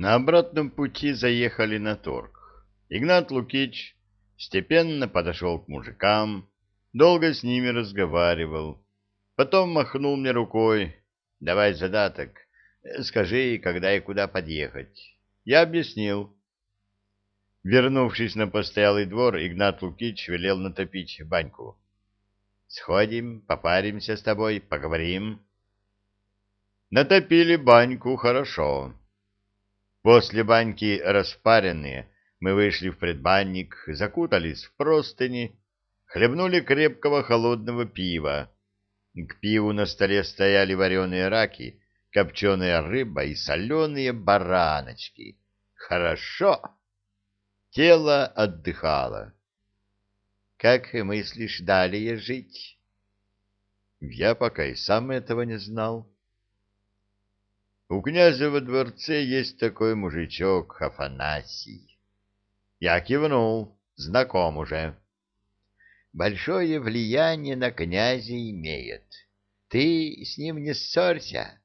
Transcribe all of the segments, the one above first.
На обратном пути заехали на торг. Игнат Лукич степенно подошел к мужикам, долго с ними разговаривал. Потом махнул мне рукой. «Давай задаток. Скажи, когда и куда подъехать». Я объяснил. Вернувшись на постоялый двор, Игнат Лукич велел натопить баньку. «Сходим, попаримся с тобой, поговорим». Натопили баньку хорошо. После баньки распаренные мы вышли в предбанник, закутались в простыни, хлебнули крепкого холодного пива. К пиву на столе стояли вареные раки, копченая рыба и соленые бараночки. Хорошо! Тело отдыхало. Как мыслишь далее жить? Я пока и сам этого не знал. У князя во дворце есть такой мужичок Афанасий. Я кивнул, знаком уже. Большое влияние на князя имеет. Ты с ним не ссорься.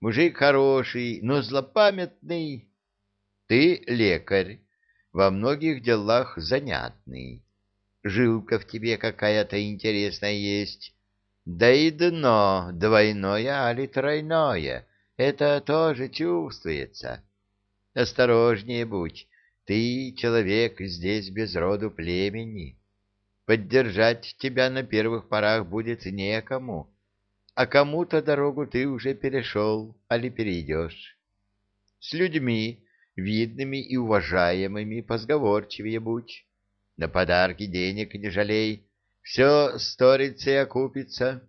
Мужик хороший, но злопамятный. Ты лекарь, во многих делах занятный. Жилка в тебе какая-то интересная есть. Да и дно двойное, али тройное — это тоже чувствуется. Осторожнее будь, ты человек здесь без роду племени. Поддержать тебя на первых порах будет некому, а кому-то дорогу ты уже перешел, али перейдешь. С людьми, видными и уважаемыми, позговорчивее будь. На подарки денег не жалей, все сторится и окупится.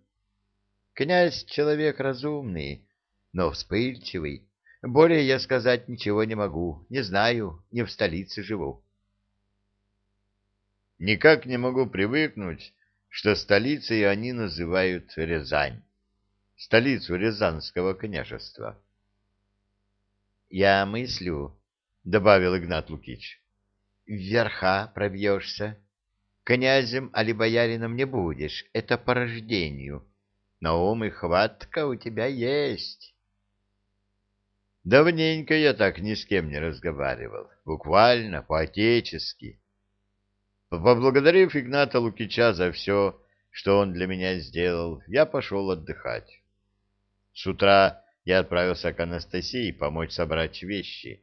Князь — человек разумный, но вспыльчивый. Более я сказать ничего не могу, не знаю, не в столице живу. Никак не могу привыкнуть, что столицей они называют Рязань, столицу Рязанского княжества. «Я мыслю», — добавил Игнат Лукич, — «вверха пробьешься. Князем али боярином не будешь, это по рождению, но ум и хватка у тебя есть». Давненько я так ни с кем не разговаривал, буквально, по-отечески. Поблагодарив Игната Лукича за все, что он для меня сделал, я пошел отдыхать. С утра я отправился к Анастасии помочь собрать вещи.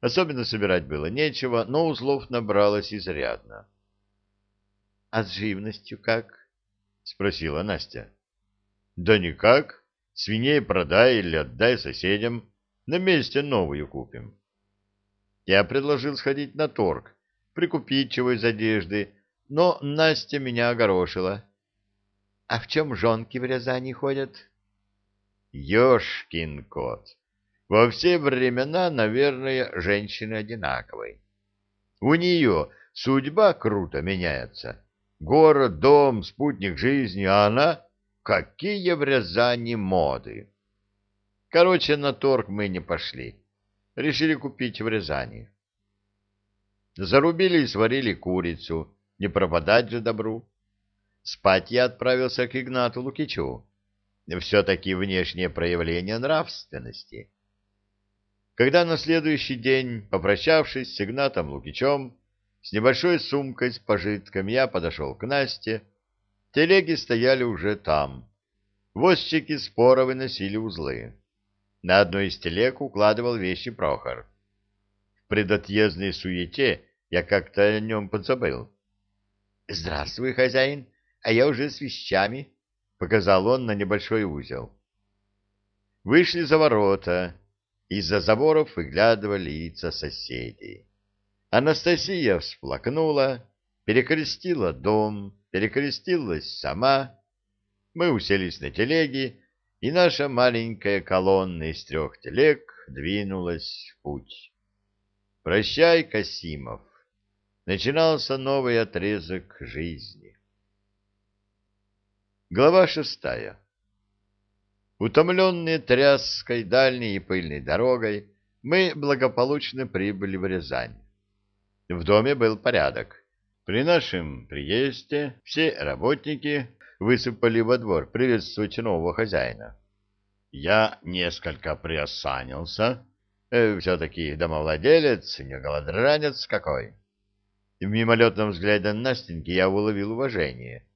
Особенно собирать было нечего, но узлов набралось изрядно. — А с живностью как? — спросила Настя. — Да никак. Свиней продай или отдай соседям. На месте новую купим. Я предложил сходить на торг, прикупить чего из одежды, но Настя меня огорошила. — А в чем жонки в Рязани ходят? — Ёшкин кот! Во все времена, наверное, женщины одинаковые. У нее судьба круто меняется. Город, дом, спутник жизни, а она... Какие в Рязани моды! Короче, на торг мы не пошли. Решили купить в Рязани. Зарубили и сварили курицу. Не пропадать же добру. Спать я отправился к Игнату Лукичу. Все-таки внешнее проявление нравственности. Когда на следующий день, попрощавшись с Игнатом Лукичем, с небольшой сумкой с пожитками я подошел к Насте, телеги стояли уже там. Возчики споро выносили узлы. На одной из телег укладывал вещи Прохор. В предотъездной суете я как-то о нем подзабыл. — Здравствуй, хозяин, а я уже с вещами, — показал он на небольшой узел. Вышли за ворота. Из-за заборов выглядывали лица соседей. Анастасия всплакнула, перекрестила дом, перекрестилась сама. Мы уселись на телеги, и наша маленькая колонна из трех телег двинулась в путь. Прощай, Касимов. Начинался новый отрезок жизни. Глава шестая. Утомленные тряской дальней и пыльной дорогой, мы благополучно прибыли в Рязань. В доме был порядок. При нашем приезде все работники высыпали во двор приветствовать нового хозяина. Я несколько приосанился, Э, Все-таки домовладелец, не голодранец какой. В мимолетном взгляде Настеньки я уловил уважение.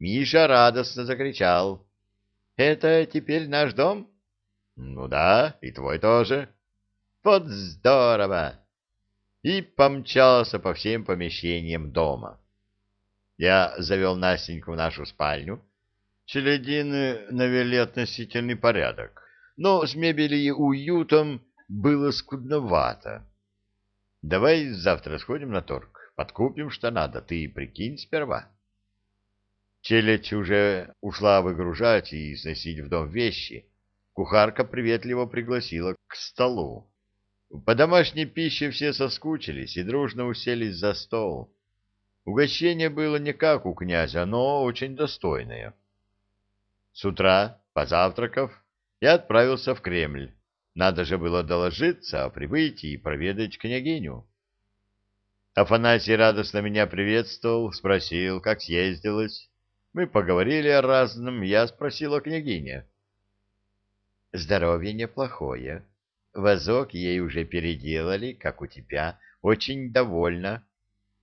Миша радостно закричал. — Это теперь наш дом? — Ну да, и твой тоже. — Вот здорово! И помчался по всем помещениям дома. Я завел Настеньку в нашу спальню. Челядины навели относительный порядок, но с мебелью и уютом было скудновато. Давай завтра сходим на торг, подкупим, что надо, ты прикинь сперва. Челядь уже ушла выгружать и сносить в дом вещи. Кухарка приветливо пригласила к столу. По домашней пище все соскучились и дружно уселись за стол. Угощение было не как у князя, но очень достойное. С утра, позавтракав, я отправился в Кремль. Надо же было доложиться о прибытии и проведать княгиню. Афанасий радостно меня приветствовал, спросил, как съездилось. Мы поговорили о разном, я спросил о княгине. Здоровье неплохое. Возок ей уже переделали, как у тебя, очень довольна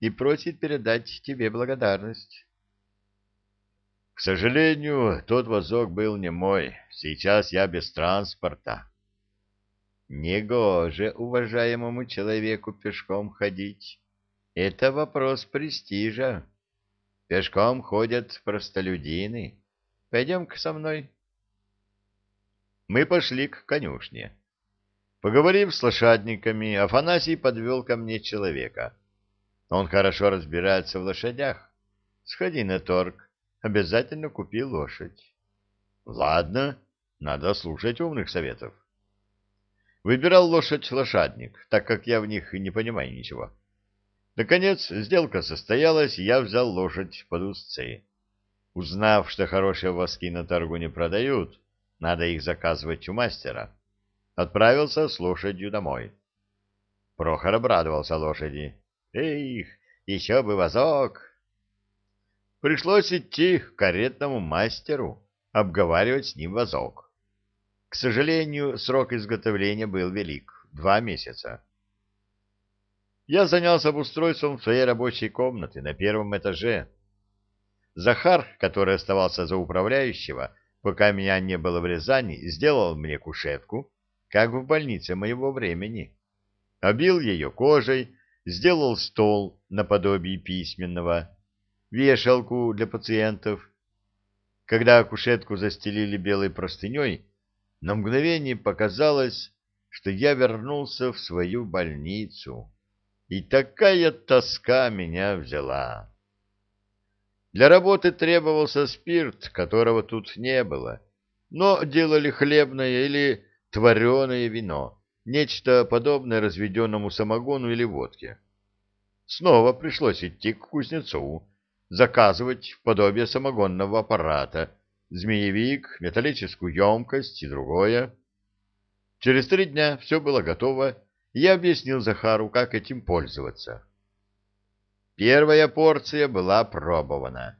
и просит передать тебе благодарность. К сожалению, тот возок был не мой. Сейчас я без транспорта. Негоже уважаемому человеку пешком ходить. Это вопрос престижа. Пешком ходят простолюдины. Пойдем-ка со мной. Мы пошли к конюшне. Поговорив с лошадниками, Афанасий подвел ко мне человека. Он хорошо разбирается в лошадях. Сходи на торг, обязательно купи лошадь. Ладно, надо слушать умных советов. Выбирал лошадь лошадник, так как я в них не понимаю ничего. Наконец, сделка состоялась, и я взял лошадь под узцы. Узнав, что хорошие воски на торгу не продают, надо их заказывать у мастера, отправился с лошадью домой. Прохор обрадовался лошади. «Эх, еще бы возок!» Пришлось идти к каретному мастеру, обговаривать с ним вазок. К сожалению, срок изготовления был велик — два месяца. Я занялся обустройством своей рабочей комнаты на первом этаже. Захар, который оставался за управляющего, пока меня не было в Рязани, сделал мне кушетку, как в больнице моего времени. Обил ее кожей, сделал стол наподобие письменного, вешалку для пациентов. Когда кушетку застелили белой простыней, на мгновение показалось, что я вернулся в свою больницу, и такая тоска меня взяла. Для работы требовался спирт, которого тут не было, но делали хлебное или твореное вино, нечто подобное разведенному самогону или водке. Снова пришлось идти к кузнецу, заказывать подобие самогонного аппарата, змеевик, металлическую емкость и другое. Через три дня все было готово, и я объяснил Захару, как этим пользоваться. Первая порция была пробована.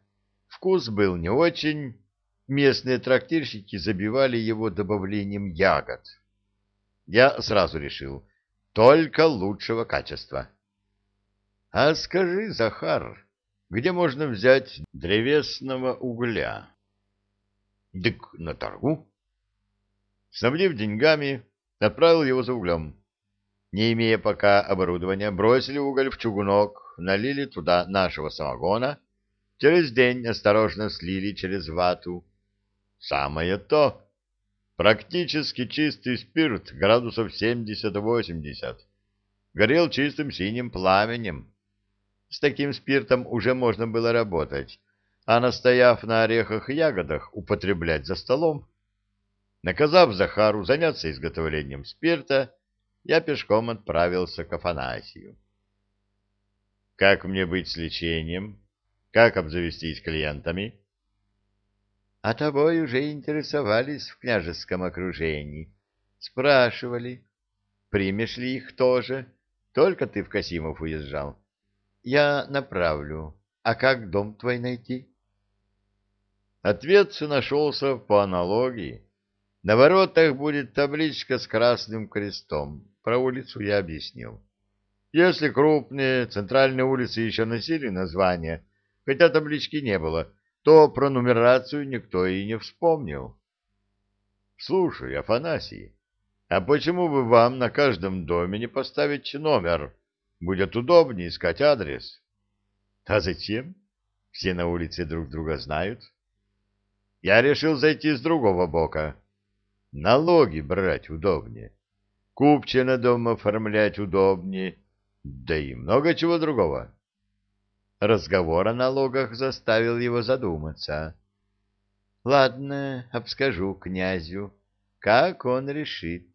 Вкус был не очень, местные трактирщики забивали его добавлением ягод. Я сразу решил, только лучшего качества. — А скажи, Захар, где можно взять древесного угля. Дык на торгу. Снабдив деньгами, отправил его за углем. Не имея пока оборудования, бросили уголь в чугунок, налили туда нашего самогона, через день осторожно слили через вату. Самое то. Практически чистый спирт, градусов 70-80. Горел чистым синим пламенем с таким спиртом уже можно было работать, а настояв на орехах и ягодах, употреблять за столом. Наказав Захару заняться изготовлением спирта, я пешком отправился к Афанасию. Как мне быть с лечением? Как обзавестись клиентами? А тобой уже интересовались в княжеском окружении. Спрашивали, примешь ли их тоже, только ты в Касимов уезжал. Я направлю. А как дом твой найти? Ответ нашелся по аналогии. На воротах будет табличка с красным крестом. Про улицу я объяснил. Если крупные центральные улицы еще носили название, хотя таблички не было, то про нумерацию никто и не вспомнил. Слушай, Афанасий, а почему бы вам на каждом доме не поставить номер? Будет удобнее искать адрес. А зачем? Все на улице друг друга знают. Я решил зайти с другого бока. Налоги брать удобнее. Купче на дом оформлять удобнее. Да и много чего другого. Разговор о налогах заставил его задуматься. Ладно, обскажу князю, как он решит.